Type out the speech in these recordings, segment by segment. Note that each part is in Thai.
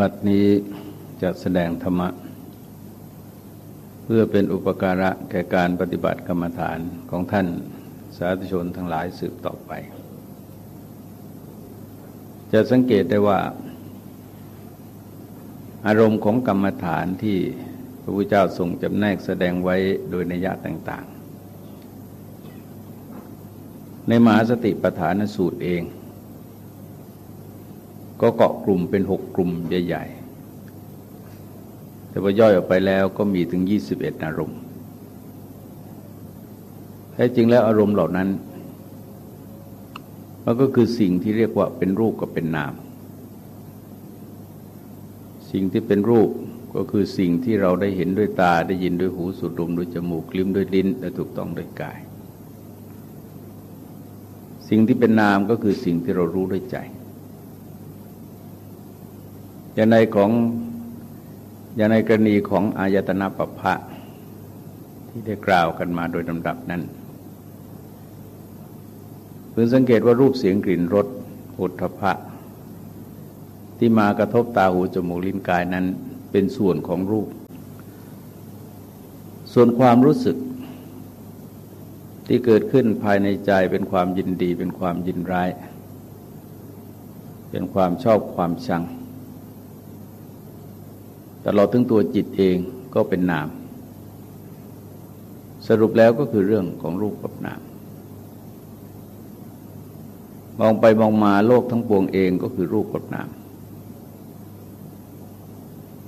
บัดนี้จะแสดงธรรมะ เพื่อเป็นอุปการะแก่การปฏิบัติกรรมฐานของท่านสาธุชนทั้งหลายสืบต่อไป จะสังเกตได้ว่า อารมณ์ของกรรมฐานที่พระพุทธเจ้าทรงจำแนกแสดงไว้โดยนิยะต่าง ๆ ในมหาสติปัฏฐานสูตรเอง ก็เกาะกลุ่มเป็นหกกลุ่มใหญ่ ๆ แต่ว่าย่อยออกไปแล้วก็มีถึงยี่สิบเอ็ดอารมณ์แท้จริงแล้วอารมณ์เหล่านั้น มันก็คือสิ่งที่เรียกว่าเป็นรูปกับเป็นนาม สิ่งที่เป็นรูปก็คือสิ่งที่เราได้เห็นด้วยตาได้ยินด้วยหูสูดดมด้วยจมูกลิ้มด้วยลิ้นและถูกต้องด้วยกาย สิ่งที่เป็นนามก็คือสิ่งที่เรารู้ด้วยใจ อย่างในของอย่างในกรณีของอายตนะปภะที่ได้กล่าวกันมาโดยลำดับนั้นเพื่อสังเกตว่ารูปเสียงกลิ่นรสอุทพะ ที่มากระทบตาหูจมูกลิ้นกายนั้นเป็นส่วนของรูป ส่วนความรู้สึก ที่เกิดขึ้นภายในใจเป็นความยินดี เป็นความยินร้าย เป็นความชอบความชัง ตลอดถึงตัวจิตเองก็เป็นนาม สรุปแล้วก็คือเรื่องของรูปกับนาม มองไปมองมาโลกทั้งปวงเองก็คือรูปกับนาม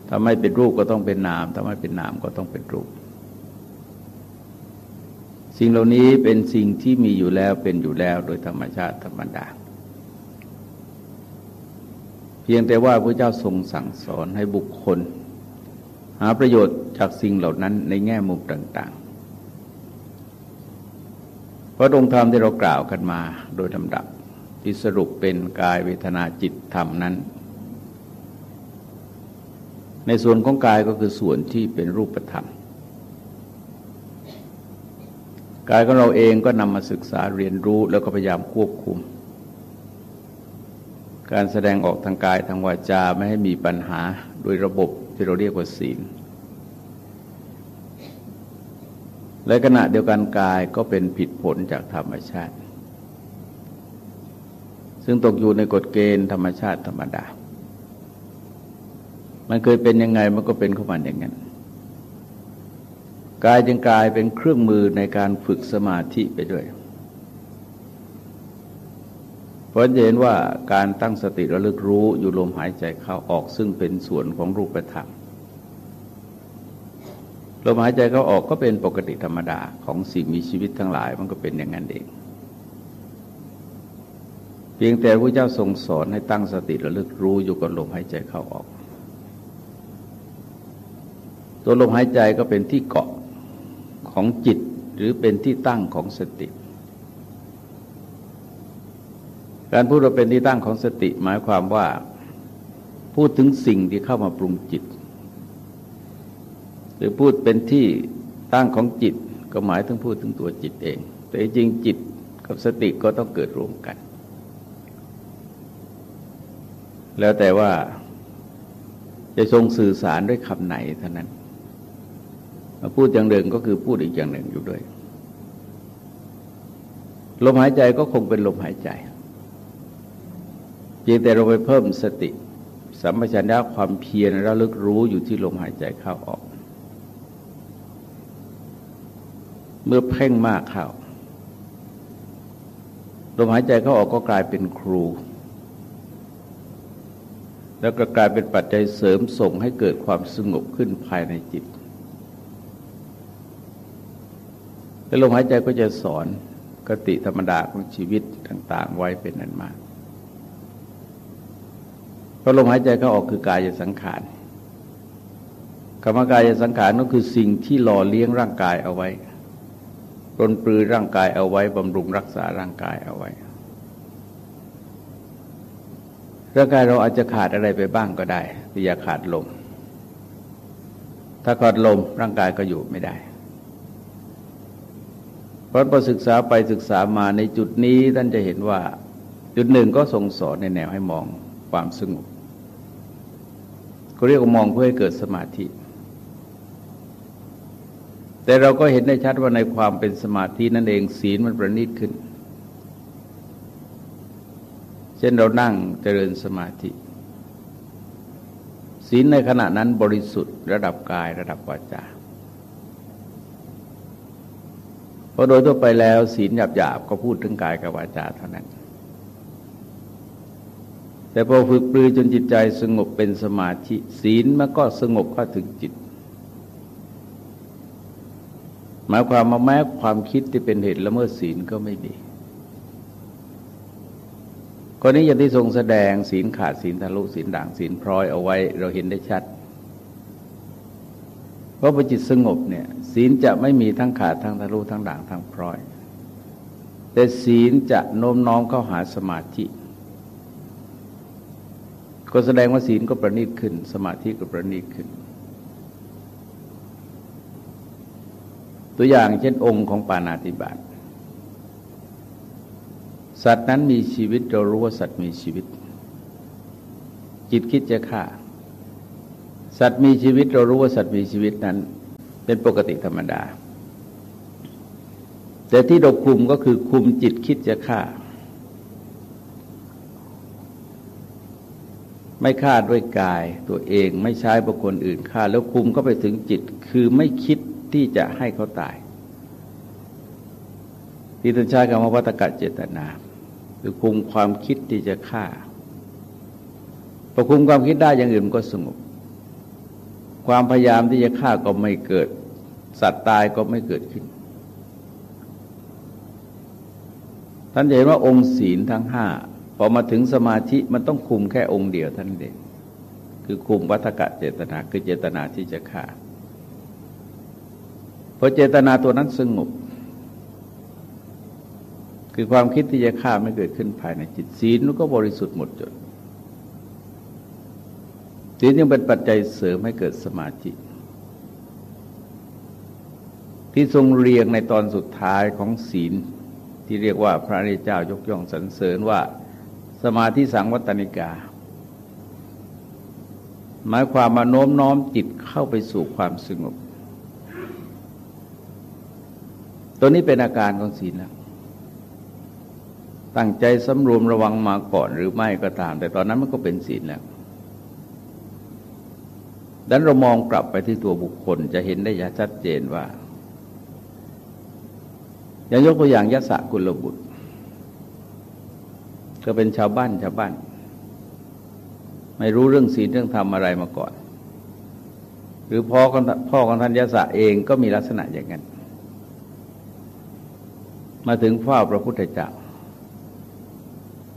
ถ้าไม่เป็นรูปก็ต้องเป็นนาม ถ้าไม่เป็นนามก็ต้องเป็นรูป สิ่งเหล่านี้เป็นสิ่งที่มีอยู่แล้วเป็นอยู่แล้วโดยธรรมชาติธรรมดาเพียงแต่ว่าพระเจ้าทรงสั่งสอนให้บุคคลาประโยชน์จากสิ่งเหล่านั้นในแง่มุมต่างๆ เพราะองค์ธรรมที่เรากล่าวกันมาโดยลำดับที่สรุปเป็นกายเวทนาจิตธรรมนั้น ในส่วนของกายก็คือส่วนที่เป็นรูปธรรม กายของเราเองก็นำมาศึกษาเรียนรู้แล้วก็พยายามควบคุม การแสดงออกทางกายทางวาจาไม่ให้มีปัญหาโดยระบบ ที่เราเรียกว่าศีล และขณะเดียวกันกายก็เป็นผิดผลจากธรรมชาติ ซึ่งตกอยู่ในกฎเกณฑ์ธรรมชาติธรรมดา มันเคยเป็นยังไงมันก็เป็นเข้ามาอย่างนั้น กายจึงกลายเป็นเครื่องมือในการฝึกสมาธิไปด้วย เพราะเห็นว่าการตั้งสติระลึกรู้อยู่ลมหายใจเข้าออกซึ่งเป็นส่วนของรูปธรรมลมหายใจเขาออกก็เป็นปกติธรรมดาของสิ่งมีชีวิตทั้งหลายมันก็เป็นอย่างนั้นเอง เพียงแต่พระเจ้าทรงสอนให้ตั้งสติระลึกรู้อยู่กับลมหายใจเข้าออก ตัวลมหายใจก็เป็นที่เกาะของจิตหรือเป็นที่ตั้งของสติ การพูดว่าเป็นที่ตั้งของสติหมายความว่า พูดถึงสิ่งที่เข้ามาปรุงจิต หรือพูดเป็นที่ตั้งของจิต ก็หมายถึงพูดถึงตัวจิตเอง แต่จริงจิตกับสติก็ต้องเกิดรวมกัน แล้วแต่ว่าจะทรงสื่อสารด้วยคำไหนเท่านั้นพูดอย่างหนึ่งก็คือพูดอีกอย่างหนึ่งอยู่ด้วย ลมหายใจก็คงเป็นลมหายใจ เพียงแต่เราไปเพิ่มสติ สัมปชัญญะความเพียรระลึกรู้อยู่ที่ลมหายใจเข้าออก เมื่อเพ่งมากเข้าลมหายใจเข้าออกก็กลายเป็นครู แล้วก็กลายเป็นปัจจัยเสริมส่งให้เกิดความสงบขึ้นภายในจิตแล้วลมหายใจก็จะสอนกติธรรมดาของชีวิตต่าง ๆ ไว้เป็นนั้นมาก เพราะลมหายใจเข้าออกคือกายสังขารกรรมกายสังขารก็คือสิ่งที่หล่อเลี้ยงร่างกายเอาไว้รนปลือร่างกายเอาไว้บำรุงรักษาร่างกายเอาไว้ ร่างกายเราอาจจะขาดอะไรไปบ้างก็ได้แต่อย่าขาดลม ถ้าขาดลมร่างกายก็อยู่ไม่ได้ เพราะพอศึกษาไปศึกษามาในจุดนี้ท่านจะเห็นว่า จุดหนึ่งก็ทรงสอนในแนวให้มองความสงบ ก็เรียกว่ามองเพื่อให้เกิดสมาธิ แต่เราก็เห็นได้ชัดว่าในความเป็นสมาธินั่นเองศีลมันประณีตขึ้น เช่นเรานั่งเจริญสมาธิ ศีลในขณะนั้นบริสุทธิ์ระดับกายระดับวาจาเพราะโดยทั่วไปแล้วศีลหยาบๆก็พูดถึงกายกับวาจาเท่านั้น แต่พอฝึกปรือจนจิตใจสงบเป็นสมาธิศีลมันก็สงบเข้าถึงจิต หมายความมาแม้ความคิดที่เป็นเหตุละเมิดศีลก็ไม่มีคนนี้อย่างที่ทรงแสดงศีลขาดศีลทะลุศีลด่างศีลพร้อยเอาไว้ เราเห็นได้ชัด เพราะพอจิตสงบเนี่ยศีลจะไม่มีทั้งขาดทั้งทะลุทั้งด่างทั้งพร้อย แต่ศีลจะโน้มน้อมเข้าหาสมาธิ ก็แสดงว่าศีลก็ประณีตขึ้น สมาธิก็ประณีตขึ้น ตัวอย่างเช่นองค์ของปานาติบาตสัตว์นั้นมีชีวิตเรารู้ว่าสัตว์มีชีวิต จิตคิดจะฆ่า สัตว์มีชีวิตเรารู้ว่าสัตว์มีชีวิตนั้น เป็นปกติธรรมดา แต่ที่เราคุมก็คือคุมจิตคิดจะฆ่า ไม่ฆ่าด้วยกายตัวเองไม่ใช้บุคคลอื่นฆ่า แล้วคุมก็ไปถึงจิตคือไม่คิดที่จะให้เขาตาย ที่ท่านใช้คำว่าวัตกะเจตนา คือคุมความคิดที่จะฆ่าพอคุมความคิดได้อย่างอื่นก็สงบความพยายามที่จะฆ่าก็ไม่เกิด สัตว์ตายก็ไม่เกิดขึ้น ท่านเห็นว่าองค์ศีลทั้งห้า อมาถึงสมาธิมันต้องคุมแค่องค์เดียวท่านเองคือคุมวัฏกะเจตนาคือเจตนาที่จะฆ่าพอเจตนาตัวนั้นสงบคือความคิดที่จะฆ่าไม่เกิดขึ้นภายในจิตศีลก็บริสุทธิ์หมดจดศีลยังเป็นปัจจัยเสริมให้เกิดสมาธิที่ทรงเรียงในตอนสุดท้ายของศีลที่เรียกว่าพระริเจ้ายกย่องสรรเสริญว่า สมาธิสังวัตนิกา หมายความมาโน้มน้อมจิตเข้าไปสู่ความสงบ ตัวนี้เป็นอาการของศีลแล้วตั้งใจสำรวมระวังมาก่อนหรือไม่ก็ตาม แต่ตอนนั้นมันก็เป็นศีลแล้วดังนั้นเรามองกลับไปที่ตัวบุคคลจะเห็นได้อย่างชัดเจนว่า อย่างยกตัวอย่างยศกุลบุตร ก็เป็นชาวบ้านชาวบ้าน ไม่รู้เรื่องศีลเรื่องธรรมอะไรมาก่อน หรือพ่อของพ่อของท่านยศเองก็มีลักษณะอย่างนั้น มาถึงฝ้าพระพุทธเจ้า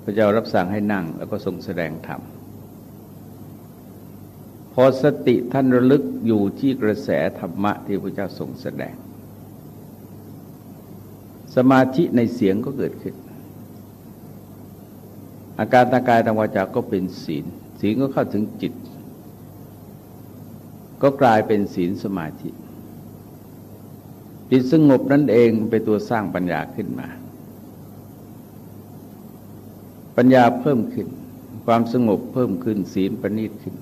พระเจ้ารับสั่งให้นั่ง แล้วก็ทรงแสดงธรรมพอสติท่านระลึกอยู่ที่กระแสธรรมะที่พระเจ้าทรงแสดง สมาธิในเสียงก็เกิดขึ้น อาการทางกายทางวาจาก็เป็นศีล ศีลก็เข้าถึงจิต ก็กลายเป็นศีลสมาธิ จิตสงบนั่นเองเป็นตัวสร้างปัญญาขึ้นมา ปัญญาเพิ่มขึ้น ความสงบเพิ่มขึ้นศีลประณีตขึ้น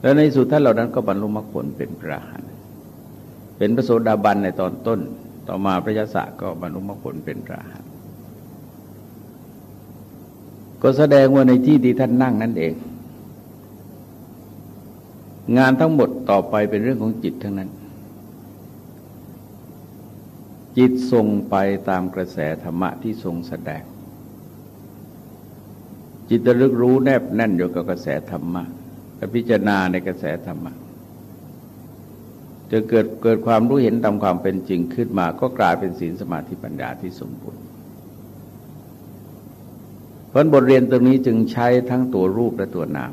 แล้วในสุดท่านเหล่านั้นก็บรรลุมรรคผลเป็นพระหันเป็นพระโสดาบันในตอนต้น ต่อมาพระยศก็บรรลุมรรคผลเป็นพระหัน ก็แสดงว่าในที่ที่ท่านนั่งนั่นเอง งานทั้งหมดต่อไปเป็นเรื่องของจิตทั้งนั้น จิตทรงไปตามกระแสธรรมะที่ทรงแสดง จิตระลึกรู้แนบแน่นอยู่กับกระแสธรรมะพิจารณาในกระแสธรรมะจะเกิดเกิดความรู้เห็นตามความเป็นจริงขึ้นมา ก็กลายเป็นศีลสมาธิปัญญาที่สมบูรณ์ เพราะบทเรียนตรงนี้จึงใช้ทั้งตัวรูปและตัวนาม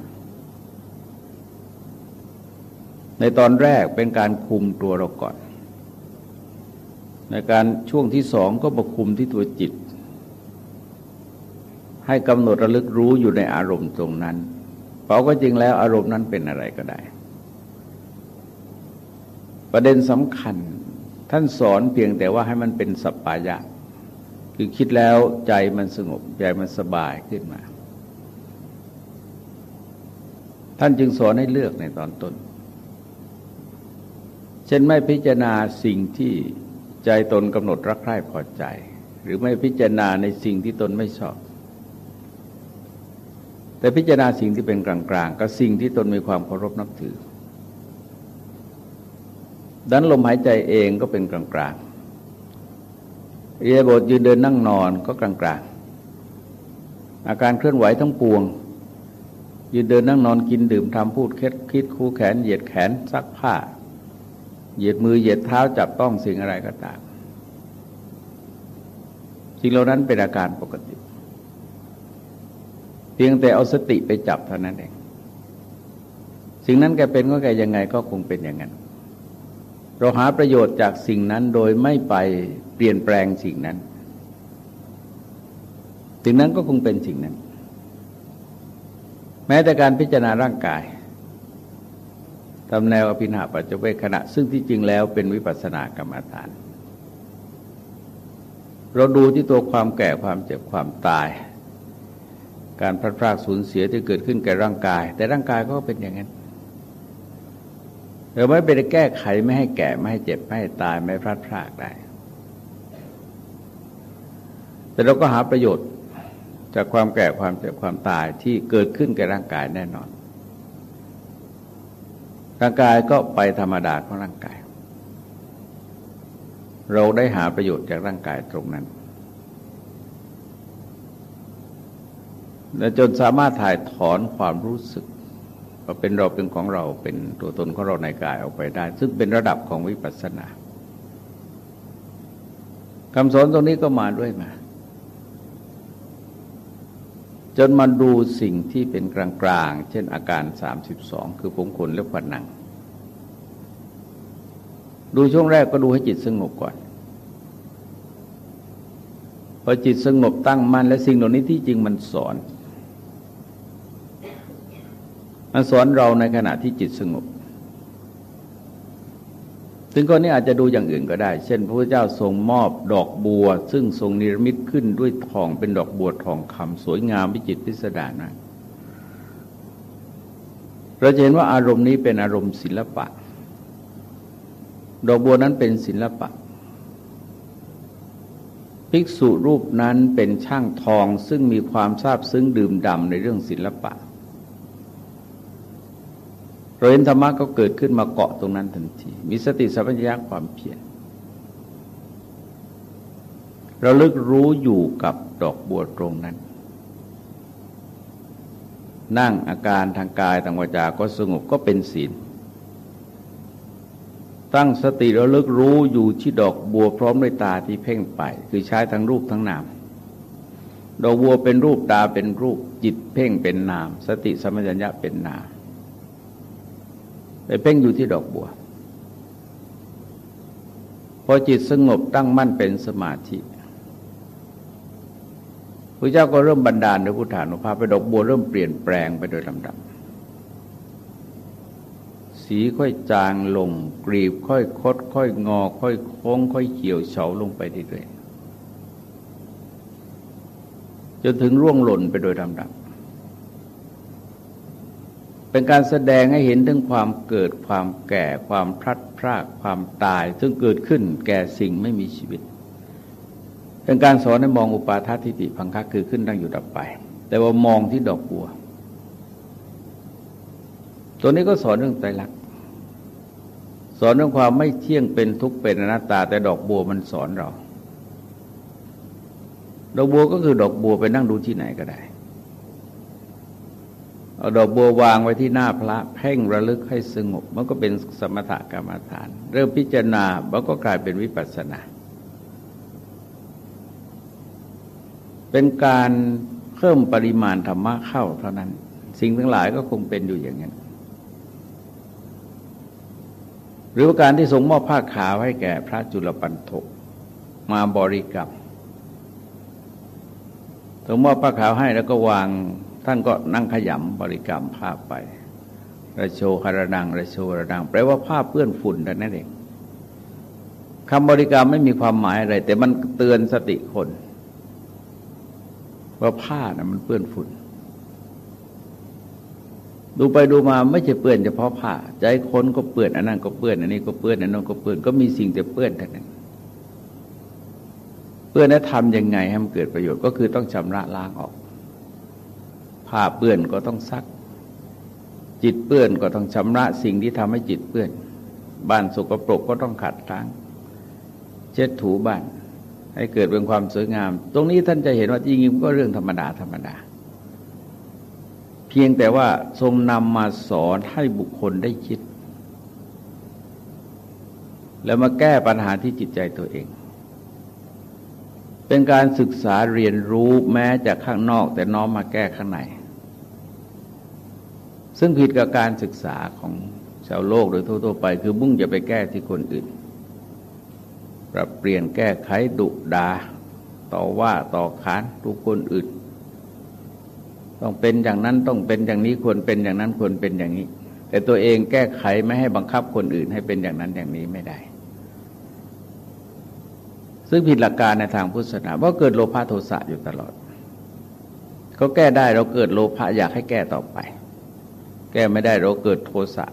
ในตอนแรกเป็นการคุมตัวเราก่อน ในการช่วงที่สองก็มาคุมที่ตัวจิต ให้กำหนดระลึกรู้อยู่ในอารมณ์ตรงนั้นเพราะก็จริงแล้วอารมณ์นั้นเป็นอะไรก็ได้ ประเด็นสำคัญท่านสอนเพียงแต่ว่าให้มันเป็นสัปปายะ คือคิดแล้วใจมันสงบใจมันสบายขึ้นมา ท่านจึงสอนให้เลือกในตอนต้น เช่นไม่พิจารณาสิ่งที่ใจตนกำหนดรักใคร่พอใจ หรือไม่พิจารณาในสิ่งที่ตนไม่ชอบ แต่พิจารณาสิ่งที่เป็นกลางๆกับสิ่งที่ตนมีความเคารพนับถือดันลมหายใจเองก็เป็นกลางๆ อียบทยืนเดินนั่งนอนก็กลางๆ อาการเคลื่อนไหวทั้งปวง ยืนเดินนั่งนอนกินดื่มทำพูดคิดคิดคู่แขนเหยียดแขนซักผ้า เหยียดมือเหยียดเท้าจับต้องสิ่งอะไรก็ตามสิ่งเหล่านั้นเป็นอาการปกติ เพียงแต่เอาสติไปจับเท่านั้นเอง สิ่งนั้นแกเป็นก็แกยังไงก็คงเป็นอย่างนั้น เราหาประโยชน์จากสิ่งนั้นโดยไม่ไป เปลี่ยนแปลงสิ่งนั้นสิ่งนั้นก็คงเป็นสิ่งนั้น แม้แต่การพิจารณาร่างกายทำแนวอภินาปัจจเวขณะ ซึ่งที่จริงแล้วเป็นวิปัสสนากรรมฐาน เราดูที่ตัวความแก่ความเจ็บความตาย การพลาดพลาดสูญเสียที่เกิดขึ้นแก่ร่างกาย แต่ร่างกายก็เป็นอย่างนั้นเราไม่ไปแก้ไขไม่ให้แก่ไม่ให้เจ็บไม่ให้ตายไม่พลาดพลาดได้ แต่เราก็หาประโยชน์จากความแก่ความเจ็บความตายที่เกิดขึ้นแก่ร่างกายแน่นอน ร่างกายก็ไปธรรมดาของร่างกาย เราได้หาประโยชน์จากร่างกายตรงนั้นและจนสามารถถ่ายถอนความรู้สึกว่าเป็นเราเป็นของเราเป็นตัวตนของเราในกายออกไปได้ ซึ่งเป็นระดับของวิปัสสนาคำสอนตรงนี้ก็มาด้วยมา จนมาดูสิ่งที่เป็นกลางๆ เช่นอาการ 32 คือผมขนและผนัง ดูช่วงแรกก็ดูให้จิตสงบก่อน พอจิตสงบตั้งมั่นและสิ่งเหล่านี้ที่จริงมันสอน มันสอนเราในขณะที่จิตสงบ ถึงคนนี้อาจจะดูอย่างอื่นก็ได้ เช่น พระพุทธเจ้าทรงมอบดอกบัว ซึ่งทรงนิรมิตขึ้นด้วยทองเป็นดอกบัวทองคำสวยงามวิจิตรพิสดารนะเราเห็นว่าอารมณ์นี้เป็นอารมณ์ศิลปะ ดอกบัวนั้นเป็นศิลปะ ภิกษุรูปนั้นเป็นช่างทองซึ่งมีความทราบซึ้งดื่มด่ำในเรื่องศิลปะ เราเห็นธรรมะก็เกิดขึ้นมาเกาะตรงนั้นทันที มีสติสัมปชัญญะความเพียรเราลึกรู้อยู่กับดอกบัวตรงนั้น นั่งอาการทางกายทางวาจาก็สงบก็เป็นศีล ตั้งสติเราลึกรู้อยู่ที่ดอกบัวพร้อมด้วยตาที่เพ่งไป คือใช้ทั้งรูปทั้งนามดอกบัวเป็นรูปตาเป็นรูปจิตเพ่งเป็นนาม สติสัมปชัญญะเป็นนาม ไปเพ่งอยู่ที่ดอกบัว พอจิตสงบตั้งมั่นเป็นสมาธิพระเจ้าก็เริ่มบันดาลในพุทธานุภาพไปดอกบัวเริ่มเปลี่ยนแปลงไปโดยลำดับ สีค่อยจางลง กรีบค่อยคด ค่อยงอ ค่อยโค้ง ค่อยเขียวเฉาลงไปเรื่อยๆจนถึงร่วงหล่นไปโดยลำดับ เป็นการแสดงให้เห็นถึงความเกิดความแก่ความพลัดพรากความตาย ซึ่งเกิดขึ้นแก่สิ่งไม่มีชีวิต เป็นการสอนให้มองอุปาททิฏฐิพังคะคือขึ้นตั้งอยู่ดับไป แต่ว่ามองที่ดอกบัว ตัวนี้ก็สอนเรื่องไตรลักษณ์สอนเรื่องความไม่เที่ยงเป็นทุกข์เป็นอนัตตา แต่ดอกบัวมันสอนเรา ดอกบัวก็คือดอกบัวไปนั่งดูที่ไหนก็ได้ เอาดอกบัววางไว้ที่หน้าพระเพ่งระลึกให้สงบ มันก็เป็นสมถกรรมฐาน เริ่มพิจารณามันก็กลายเป็นวิปัสสนา เป็นการเพิ่มปริมาณธรรมะเข้าเท่านั้น สิ่งทั้งหลายก็คงเป็นอยู่อย่างนั้น หรือการที่ทรงมอบผ้าขาวให้แก่พระจุลปันโทมาบริกรรมทรงมอบผ้าขาวให้แล้วก็วาง ท่านก็นั่งขยำบริกรรมภาพไประโชคารดังระโชระดังแปลว่าภาพเปื้อนฝุ่นนั่นเองคำบริกรรมไม่มีความหมายอะไร แต่มันเตือนสติคน ว่าผ้านะ่ะมันเปื้อนฝุ่น ดูไปดูมาไม่ใช่เปื้อนเฉพาะผ้าใจคนก็เปื้อนอันนั้นก็เปื้อนอันนี้ก็เปื้อนอันนั้นก็เปื้อนก็มีสิ่งแต่เปื้อนทั้งนั้นเปื้อนแล้วทำยังไงให้มันเกิดประโยชน์ก็คือต้องชำระล้างออก ผ้าเปื้อนก็ต้องซัก จิตเปื้อนก็ต้องชำระสิ่งที่ทำให้จิตเปื้อน บ้านสกปรกก็ต้องขัดล้าง เช็ดถูบ้าน ให้เกิดเป็นความสวยงาม ตรงนี้ท่านจะเห็นว่าจริงๆก็เรื่องธรรมดาธรรมดา เพียงแต่ว่าทรงนำมาสอนให้บุคคลได้คิด แล้วมาแก้ปัญหาที่จิตใจตัวเองเป็นการศึกษาเรียนรู้แม้จากข้างนอกแต่น้อมมาแก้ข้างใน ซึ่งผิดกับการศึกษาของชาวโลกโดยทั่วๆไป คือมุ่งจะไปแก้ที่คนอื่น ปรับเปลี่ยนแก้ไขดุดาต่อว่าต่อขานทุกคนอื่น ต้องเป็นอย่างนั้นต้องเป็นอย่างนี้ควรเป็นอย่างนั้นควรเป็นอย่างนี้ แต่ตัวเองแก้ไขไม่ให้บังคับคนอื่น ให้เป็นอย่างนั้นอย่างนี้ไม่ได้ ซึ่งผิดหลักการในทางพุทธศาสนาเพราะเกิดโลภะโทสะอยู่ตลอด เขาแก้ได้เราเกิดโลภะอยากให้แก้ต่อไป ก้ไม่ได้เราเกิดโทสะ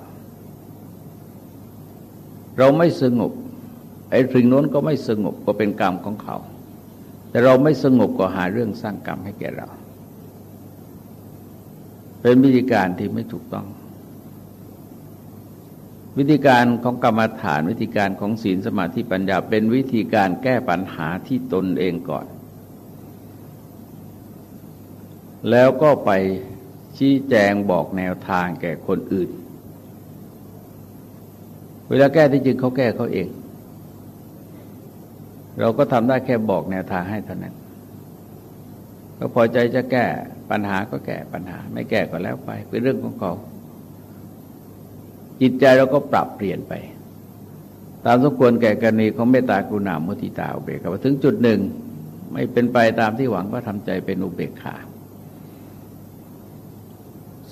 เราไม่สงบไอ้สิ่งโน้นก็ไม่สงบก็เป็นกรรมของเขา แต่เราไม่สงบก็หาเรื่องสร้างกรรมให้แก่เรา เป็นวิธีการที่ไม่ถูกต้อง วิธีการของกรรมฐานวิธีการของศีลสมาธิปัญญา เป็นวิธีการแก้ปัญหาที่ตนเองก่อน แล้วก็ไป ชี้แจงบอกแนวทางแก่คนอื่น เวลาแก้ที่จริงเขาแก้เขาเอง เราก็ทำได้แค่บอกแนวทางให้เท่านั้น ก็พอใจจะแก้ปัญหาก็แก้ปัญหา ไม่แก้ก็แล้วไป เป็นเรื่องของเขา จิตใจเราก็ปรับเปลี่ยนไป ตามสมควรแก่กรณีของเมตตากรุณามุทิตาอุเบกขาถึงจุดหนึ่ง ไม่เป็นไปตามที่หวังก็ทำใจเป็นอุเบกขา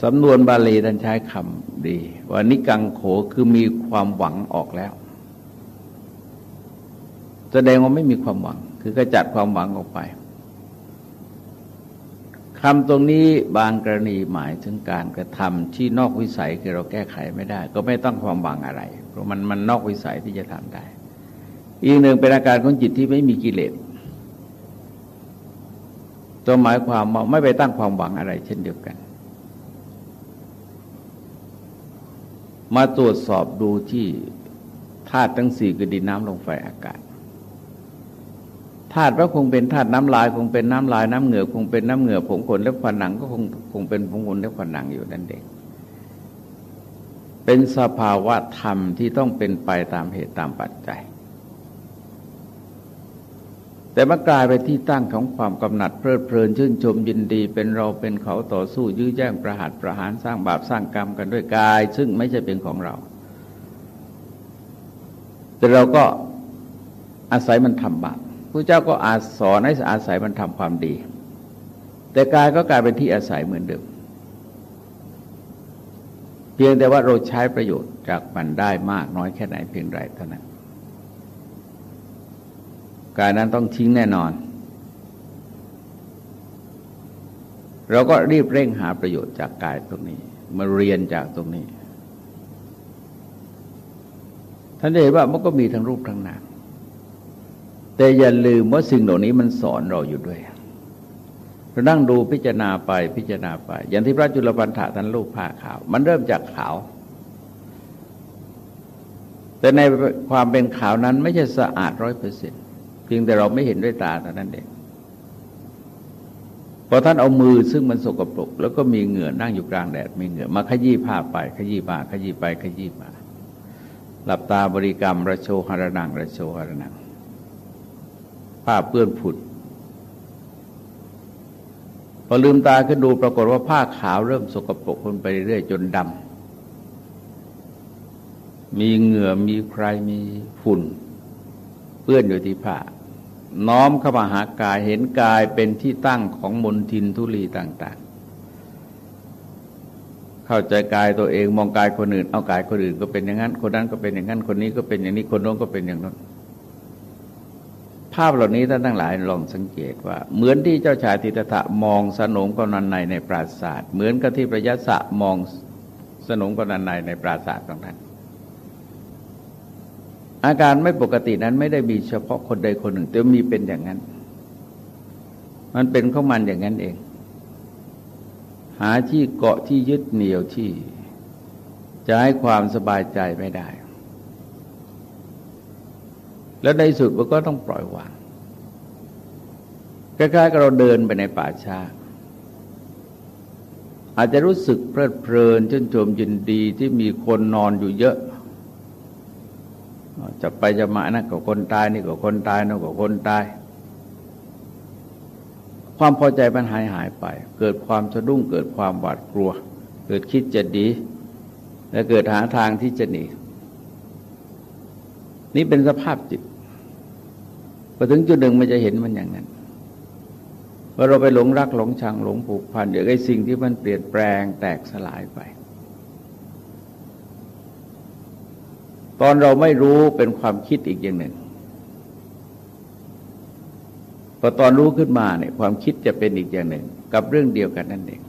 สำนวนบาลีท่านใช้คำดีว่านิกังโขคือมีความหวังออกแล้ว แสดงว่าไม่มีความหวัง คือกระจัดความหวังออกไปคำตรงนี้บางกรณีหมายถึงการกระทำที่นอกวิสัยคือเราแก้ไขไม่ได้ ก็ไม่ต้องความหวังอะไร เพราะมันมันนอกวิสัยที่จะทำได้ อีกหนึ่งเป็นอาการของจิตที่ไม่มีกิเลสตัวหมายความว่าไม่ไปตั้งความหวังอะไรเช่นเดียวกัน มาตรวจสอบดูที่ธาตุทั้งสี่คือดินน้ำลมไฟอากาศธาตุก็คงเป็นธาตุน้ำลายคงเป็นน้ำลายน้ำเหงื่อคงเป็นน้ำเหงื่อผมขนและผนังก็คงคงเป็นผมขนและผนังอยู่นั่นเองเป็นสภาวะธรรมที่ต้องเป็นไปตามเหตุตามปัจจัย แต่มากลายไปที่ตั้งของความกำหนัดเพลิดเพลินชื่นชมยินดี เป็นเราเป็นเขาต่อสู้ยื้อแย่งประหัตประหารสร้างบาปสร้างกรรมกันด้วยกาย ซึ่งไม่ใช่เป็นของเรา แต่เราก็อาศัยมันทำบาปพระเจ้าก็อาสอนให้อาศัยมันทำความดี แต่กายก็กลายเป็นที่อาศัยเหมือนเดิมเพียงแต่ว่าเราใช้ประโยชน์จากมันได้มากน้อยแค่ไหนเพียงไรเท่านั้น กายนั้นต้องทิ้งแน่นอน เราก็รีบเร่งหาประโยชน์จากกายตรงนี้ มาเรียนจากตรงนี้ ท่านเห็นว่ามันก็มีทั้งรูปทั้งนามแต่อย่าลืมว่าสิ่งเหล่านี้มันสอนเราอยู่ด้วยเรานั่งดูพิจารณาไปพิจารณาไป อย่างที่พระจุลปันถะท่านลูกผ้าขาว มันเริ่มจากขาว แต่ในความเป็นขาวนั้นไม่ใช่สะอาดร้อยเปอร์เซ็นต์ พียงแต่เราไม่เห็นด้วยตาเท่านั้นเองพอท่านเอามือซึ่งมันสกปรกแล้วก็มีเหงื่อนั่งอยู่กลางแดดมีเหงื่อมาขยี้ผ้าไป ขยี้มาขยี้ไปขยี้มา หลับตาบริกรรมระโชหรนังระโชหรนังผ้าเปื้อนผุดพอลืมตาขึ้นดูปรากฏว่าผ้าขาวเริ่มสกปรกคนไปเรื่อยจนดำมีเหงื่อมีใครมีฝุ่น เปื้อนอยู่ที่ผ้า น้อมเข้ามาหากายเห็นกายเป็นที่ตั้งของมนทินทุลีต่าง ๆ เข้าใจกายตัวเองมองกายคนอื่น เอากายคนอื่นก็เป็นอย่างนั้น คนนั้นก็เป็นอย่างนั้น คนนี้ก็เป็นอย่างนี้คนโน้นก็เป็นอย่างนั้น ภาพเหล่านี้ท่านทั้งหลายลองสังเกตว่า เหมือนที่เจ้าชายทิฏฐะมองสนมกนันในในปราศาสตร์เหมือนกับที่พระยศะมองสนมกนันในในปราสาทของท่าน อาการไม่ปกตินั้นไม่ได้มีเฉพาะคนใดคนหนึ่ง แต่มีเป็นอย่างนั้น มันเป็นข้อมันอย่างนั้นเอง หาที่เกาะที่ยึดเหนี่ยวที่จะให้ความสบายใจไม่ได้ แล้วในสุดมันก็ต้องปล่อยวางคล้ายๆกับเราเดินไปในป่าช้าอาจจะรู้สึกเพลิดเพลินชื่นชมยินดีที่มีคนนอนอยู่เยอะ จะไปจะมานั่นก็คนตายนี่ก็คนตายนั่นก็คนตาย ความพอใจมันหายหายไป เกิดความสะดุ้งเกิดความหวาดกลัว เกิดคิดจะดี และเกิดหาทางที่จะหนีนี่เป็นสภาพจิตพอถึงจุดหนึ่งมันจะเห็นมันอย่างนั้นว่าเราไปหลงรักหลงชังหลงผูกพันเดี๋ยวไอ้สิ่งที่มันเปลี่ยนแปลงแตกสลายไป ตอนเราไม่รู้เป็นความคิดอีกอย่างหนึ่งพอตอนรู้ขึ้นมาเนี่ยความคิดจะเป็นอีกอย่างหนึ่ง กับเรื่องเดียวกันนั่นเอง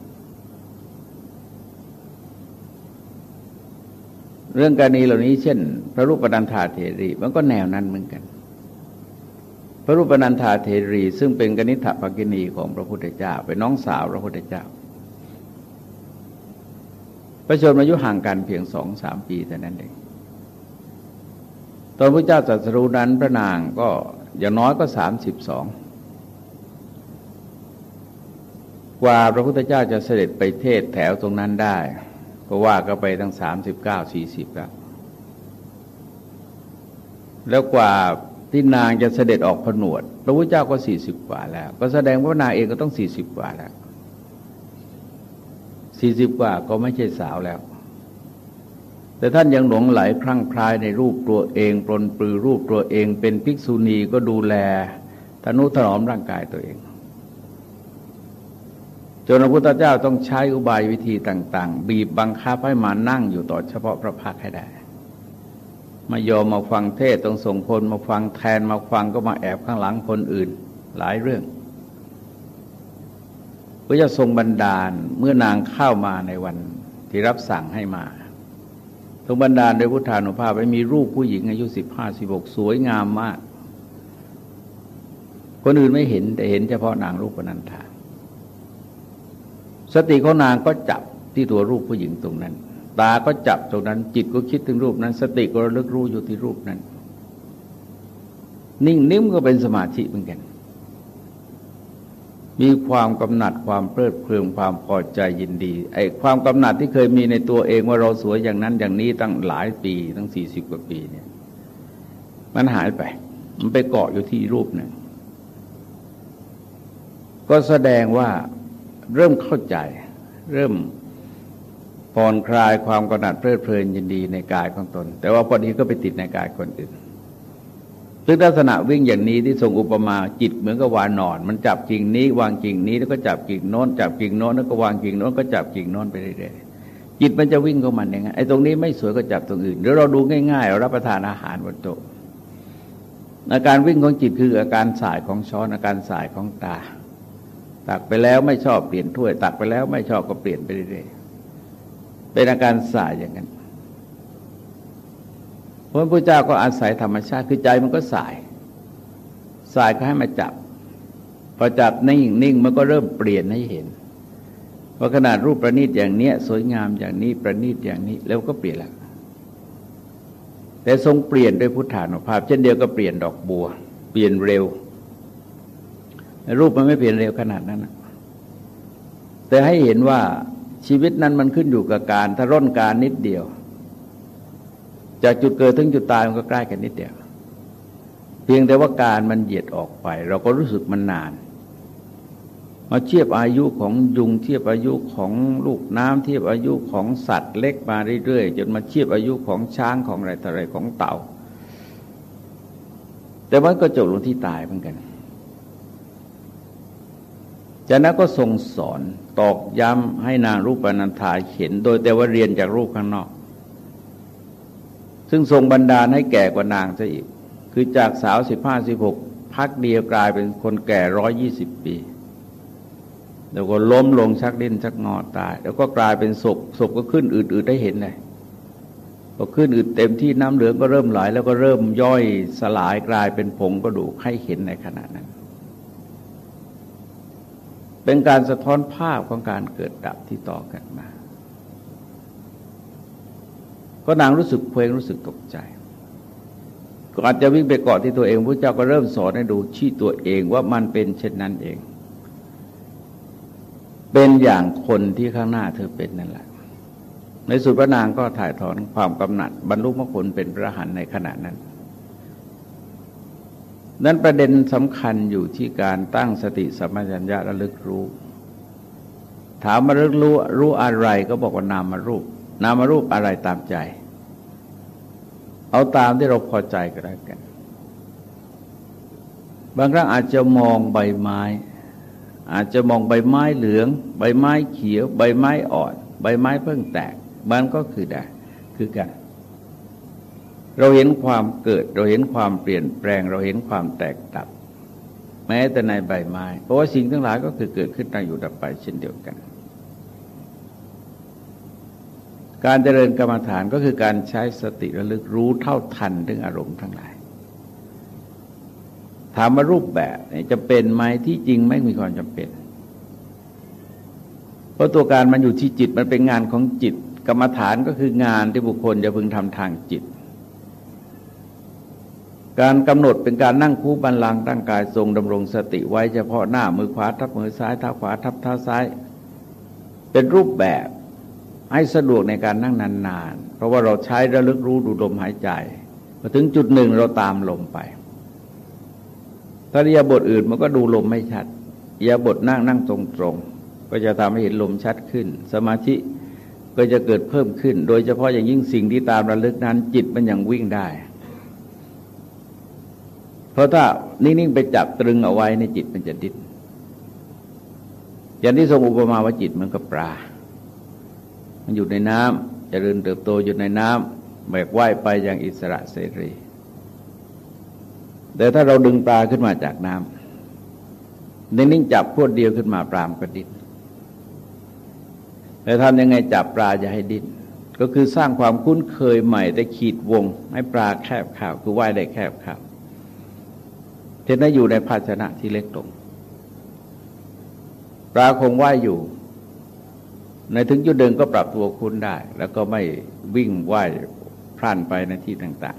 เรื่องการนี้เหล่านี้เช่น พระรูปนันธาเทรีมันก็แนวนั้นเหมือนกัน พระรูปนันธาเทรี ซึ่งเป็นกนิษฐภกินีของพระพุทธเจ้า เป็นน้องสาวพระพุทธเจ้าประชนอายุห่างกันเพียงสองสามปีแต่นั้นเอง ตอนพระเจ้าตรัสรู้นั้นพระนางก็อย่างน้อยก็สามสิบสองกว่าพระพุทธเจ้าจะเสด็จไปเทศแถวตรงนั้นได้ ก็ว่าก็ไปตั้งสามสิบเก้าสี่สิบแล้ว แล้วกว่าที่นางจะเสด็จออกผนวด พระพุทธเจ้าก็สี่สิบกว่าแล้ว ก็แสดงว่านางเองก็ต้องสี่สิบกว่าแล้วสี่สิบกว่าก็ไม่ใช่สาวแล้ว แต่ท่านยังหลงไหลคลั่งคลายในรูปตัวเองปลนปลือรูปตัวเอง เป็นภิกษุณีก็ดูแลทนุถนอมร่างกายตัวเองจนพระพุทธเจ้าต้องใช้อุบายวิธีต่าง ๆ บีบบังคับให้มานั่งอยู่ต่อเฉพาะพระพักให้ได้มายอมมาฟังเทศต้องส่งคนมาฟังแทนมาฟังก็มาแอบข้างหลังคนอื่น หลายเรื่องพระเจะทรงบันดาลเมื่อนางเข้ามาในวันที่รับสั่งให้มา ทรงบันดาลโดยพุทธานุภาพไปมีรูปผู้หญิงอายุสิบห้าสิบกสวยงามมาก คนอื่นไม่เห็นแต่เห็นเฉพาะนางรูปนันทาสติของนางก็จับที่ตัวรูปผู้หญิงตรงนั้น ตาก็จับตรงนั้น จิตก็คิดถึงรูปนั้น สติก็ระลึกรู้อยู่ที่รูปนั้น นิ่งนิ่มก็เป็นสมาธิเหมือนกัน มีความกำหนัดความเพลิดเพลินความพอใจยินดีไอ้ความกำหนัดที่เคยมีในตัวเองว่าเราสวยอย่างนั้นอย่างนี้ตั้งหลายปีตั้งสี่สิบกว่าปีเนี่ย มันหายไป มันไปเกาะอยู่ที่รูปหนึ่งก็แสดงว่าเริ่มเข้าใจ เริ่มผ่อนคลายความกระหนัดเพลิดเพลินยินดีในกายของตน แต่ว่าพอดีก็ไปติดในกายคนอื่น ซึ่งลักษณะวิ่งอย่างนี้ที่ทรงอุปมาจิตเหมือนกับวานนอน มันจับกิ่งนี้ วางกิ่งนี้แล้วก็จับกิ่งโน้น จับกิ่งโน้นแล้วก็วางกิ่งโน้นก็จับกิ่งโน้นไปเรื่อยๆจิตมันจะวิ่งข้ามันอย่างไงไอ้ตรงนี้ไม่สวยก็จับตรงอื่นหรือเราดูง่ายๆเรารับประทานอาหารบนโต๊ะอาการวิ่งของจิตคืออาการสายของช้อนอาการสายของตา ตักไปแล้วไม่ชอบเปลี่ยนถ้วย ตักไปแล้วไม่ชอบก็เปลี่ยนไปเรื่อยๆเป็นอาการสายอย่างนั้น พระพุทธเจ้าก็อาศัยธรรมชาติคือใจมันก็สาย สายก็ให้มาจับพอจับนิ่งนิ่งมันก็เริ่มเปลี่ยนให้เห็นพอขนาดรูปประณีตอย่างเนี้ย สวยงามอย่างนี้ประณีตอย่างนี้แล้วก็เปลี่ยนละแต่ทรงเปลี่ยนด้วยพุทธานุภาพ เช่นเดียวก็เปลี่ยนดอกบัว เปลี่ยนเร็ว รูปมันไม่เปลี่ยนเร็วขนาดนั้นแต่ให้เห็นว่าชีวิตนั้นมันขึ้นอยู่กับการ ถ้าร่นการนิดเดียว จากจุดเกิดถึงจุดตายมันก็ใกล้กันนิดเดียว เพียงแต่ว่าการมันเหยียดออกไป เราก็รู้สึกมันนาน มาเทียบอายุของยุงเทียบอายุของลูกน้ำเทียบอายุของสัตว์เล็กมาเรื่อยๆจนมาเทียบอายุของช้างของอะไรต่ออะไรของเต่า แต่มันก็จบลงที่ตายเหมือนกันจากนั้นก็ทรงสอนตอกย้ำให้นางรูปนันทาเห็น โดยแต่ว่าเรียนจากรูปข้างนอก ซึ่งทรงบันดาให้แก่กว่านางซะอีก คือจากสาวสิบห้าสิบหกพักเดียวกลายเป็นคนแก่ร้อยยี่สิบปี แล้วก็ล้มลงชักดิ้นชักงอตาย แล้วก็กลายเป็นศพศพก็ขึ้นอืดๆได้เห็นเลยพอขึ้นอืดเต็มที่น้ำเหลืองก็เริ่มไหลแล้วก็เริ่มย่อยสลายกลายเป็นผงกระดูกให้เห็นในขณะนั้น เป็นการสะท้อนภาพของการเกิดดับที่ต่อกันมา ก็นางรู้สึกเพลงรู้สึกตกใจ ก็อาจจะวิ่งไปเกาะที่ตัวเองพระเจ้าก็เริ่มสอนให้ดูชี้ตัวเองว่ามันเป็นเช่นนั้นเอง เป็นอย่างคนที่ข้างหน้าเธอเป็นนั่นแหละ ในสุดพระนางก็ถ่ายถอนความกำหนัด บรรลุมรรคผลเป็นพระหันในขณะนั้น นั้นประเด็นสำคัญอยู่ที่การตั้งสติสัมปชัญญะระลึกรู้ ถามมาระลึกรู้รู้อะไรก็บอกว่านามารูป นามรูปอะไรตามใจ เอาตามที่เราพอใจก็ได้กัน บางครั้งอาจจะมองใบไม้ อาจจะมองใบไม้เหลือง ใบไม้เขียว ใบไม้อ่อน ใบไม้เพิ่งแตก มันก็คือได้คือกัน เราเห็นความเกิด เราเห็นความเปลี่ยนแปลง เราเห็นความแตกดับ แม้แต่ในใบไม้ เพราะว่าสิ่งทั้งหลายก็คือเกิดขึ้นตั้งอยู่ดับไปเช่นเดียวกัน การเจริญกรรมฐานก็คือการใช้สติระลึกรู้เท่าทันถึงอารมณ์ทั้งหลาย ถามว่ารูปแบบจะเป็นไหมที่จริงไม่มีความจำเป็น เพราะตัวการมันอยู่ที่จิตมันเป็นงานของจิต กรรมฐานก็คืองานที่บุคคลจะพึงทำทางจิต การกำหนดเป็นการนั่งคู่บันลังตั้งกายทรงดำรงสติไว้เฉพาะหน้ามือขวาทับมือซ้ายเท้าขวาทับเท้าซ้ายเป็นรูปแบบ ให้สะดวกในการนั่งนานๆ เพราะว่าเราใช้ระลึกรู้ดูลมหายใจพอถึงจุดหนึ่งเราตามลมไปถ้าเรียบทอื่นมันก็ดูลมไม่ชัดยาบทนั่งนั่งตรงๆก็จะทำให้เห็นลมชัดขึ้น สมาธิก็จะเกิดเพิ่มขึ้น โดยเฉพาะอย่างยิ่งสิ่งที่ตามระลึกนั้น จิตมันยังวิ่งได้ เพราะถ้านิ่งๆไปจับตรึงเอาไว้ในจิตมันจะดิ้นอย่างที่ทรงอุปมาว่าจิตมันก็ปลา มันอยู่ในน้ำจเจริญเติบโตอยู่ในน้ำแบกว่ายไปอย่างอิสระเสรี แต่ถ้าเราดึงปลาขึ้นมาจากน้ำนิ่งจับพวดเดียวขึ้นมาปลามก็ดิ้นแต่ทำยังไงจับปลาจะให้ดิ้นก็คือสร้างความคุ้นเคยใหม่แต่ขีดวง ให้ปลาแคบข่าวคือว่ายได้แคบข่าวเท่นั้นอยู่ในภาชนะที่เล็กลงปลาคงว่ายอยู่ ในถึงจุดเดินก็ปรับตัวคุ้นได้ แล้วก็ไม่วิ่งว่ายพล่านไปในที่ต่าง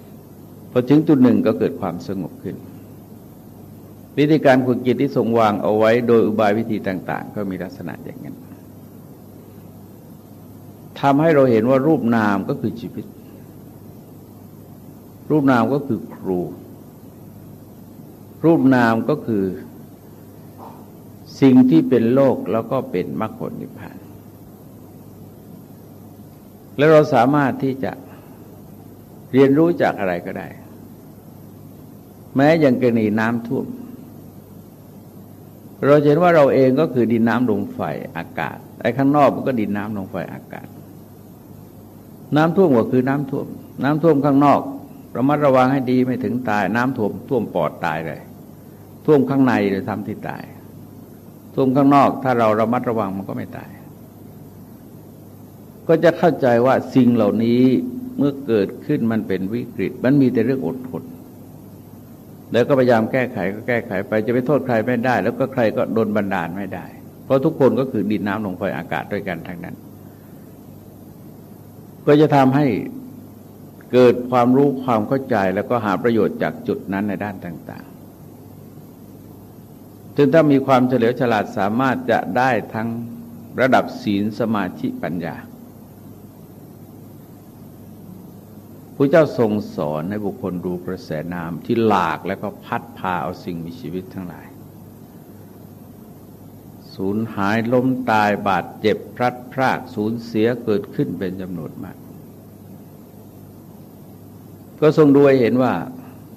ๆพอถึงจุดหนึ่งก็เกิดความสงบขึ้น วิธีการฝึกจิตที่ทรงวางเอาไว้โดยอุบายวิธีต่าง ๆ ก็มีลักษณะอย่างนั้นทำให้เราเห็นว่ารูปนามก็คือชีวิต รูปนามก็คือครู รูปนามก็คือ สิ่งที่เป็นโลกแล้วก็เป็นมรรคผลนิพพาน แล้วเราสามารถที่จะเรียนรู้จากอะไรก็ได้ แม้อย่างกรณีน้ำท่วม เราเห็นว่าเราเองก็คือดินน้ำลมไฟอากาศไอ้ข้างนอกมันก็ดินน้ำลมไฟอากาศ น้ำท่วมก็คือน้ำท่วม น้ำท่วมข้างนอกระมัดระวังให้ดีไม่ถึงตาย น้ำท่วมท่วมปอดตายเลยท่วมข้างในเลยทำที่ตาย ท่วมข้างนอกถ้าเราระมัดระวังมันก็ไม่ตาย ก็จะเข้าใจว่าสิ่งเหล่านี้เมื่อเกิดขึ้นมันเป็นวิกฤต มันมีแต่เรื่องอดทนแล้วก็พยายามแก้ไขก็แก้ไขไปจะไปโทษใครไม่ได้ แล้วก็ใครก็โดนบันดาลไม่ได้ เพราะทุกคนก็คือดินน้ำลมไฟอากาศด้วยกันทั้งนั้น ก็จะทำให้เกิดความรู้ความเข้าใจแล้วก็หาประโยชน์จากจุดนั้นในด้านต่าง ถึงถ้ามีความเฉลียวฉลาดสามารถจะได้ทั้งระดับศีลสมาธิปัญญาพระเจ้าทรงสอนให้บุคคลดูกระแสน้ำที่หลากแล้วก็พัดพาเอาสิ่งมีชีวิตทั้งหลาย สูญหายล้มตายบาดเจ็บพลัดพรากสูญเสียเกิดขึ้นเป็นจำนวนมาก ก็ทรงดูให้เห็นว่า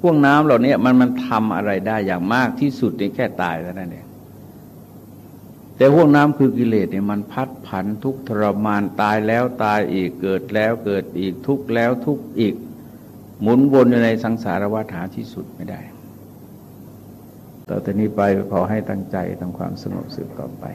พวกน้ำเหล่านี้มันมันทำอะไรได้อย่างมากที่สุดนี่แค่ตายแล้วนั่นเองแต่พวกน้ำคือกิเลสเนี่ยมันพัดผันทุกทรมานตายแล้วตายอีกเกิดแล้วเกิดอีกทุกแล้วทุกอีก หมุนวนอยู่ในสังสารวัฏหาที่สุดไม่ได้ ต่อแต่นี้ไปขอให้ตั้งใจทำความสงบสืบต่อไป